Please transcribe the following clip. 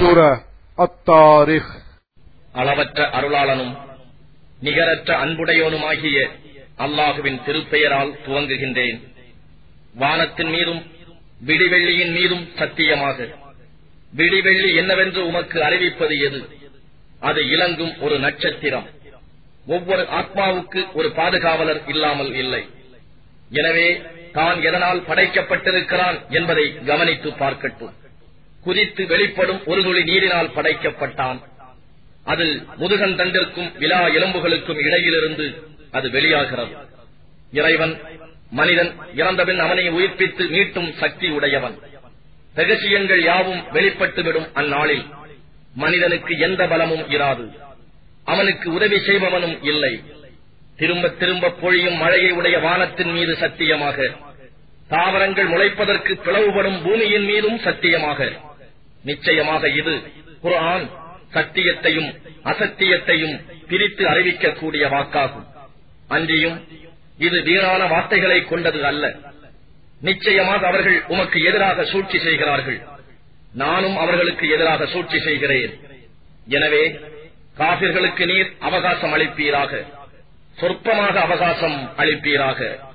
அத்தாரிஹ் அளவற்ற அருளாளனும் நிகரற்ற அன்புடையோனுமாகிய அல்லாஹுவின் திருப்பெயரால் துவங்குகின்றேன். வானத்தின் மீதும் விடிவெள்ளியின் மீதும் சத்தியமாக. விடிவெள்ளி என்னவென்று உமக்கு அறிவிப்பது எது? அது இலங்கும் ஒரு நட்சத்திரம். ஒவ்வொரு ஆத்மாவுக்கு ஒரு பாதுகாவலர் இல்லாமல் இல்லை. எனவே தான் எதனால் படைக்கப்பட்டிருக்கிறான் என்பதை கவனித்து பார்க்கட்டும். குதித்து வெளிப்படும் ஒரு துளி நீரினால் படைக்கப்பட்டான். அதில் முதுகன் தண்டிற்கும் விழா எலும்புகளுக்கும் இடையிலிருந்து அது வெளியாகிறது. இறைவன் மனிதன் இறந்தபின் அவனை உயிர்ப்பித்து மீட்டும் சக்தி உடையவன். ரகசியங்கள் யாவும் வெளிப்பட்டுவிடும் அந்நாளில். மனிதனுக்கு எந்த பலமும் இராது. அவனுக்கு உதவி செய்பவனும் இல்லை. திரும்ப திரும்ப பொழியும் மழையை உடைய வானத்தின் மீது சத்தியமாக. தாவரங்கள் முளைப்பதற்கு பிளவுபடும் பூமியின் மீதும் சத்தியமாக. நிச்சயமாக இது குர்ஆன் சத்தியத்தையும் அசத்தியத்தையும் பிரித்து அறிவிக்கக்கூடிய வாக்காகும். அன்றியும் இது வீணான வார்த்தைகளை கொண்டது அல்ல. நிச்சயமாக அவர்கள் உமக்கு எதிராக சூழ்ச்சி செய்கிறார்கள். நானும் அவர்களுக்கு எதிராக சூழ்ச்சி செய்கிறேன். எனவே காபிர்களுக்கு நீர் அவகாசம் அளிப்பீராக. சொற்பமாக அவகாசம் அளிப்பீராக.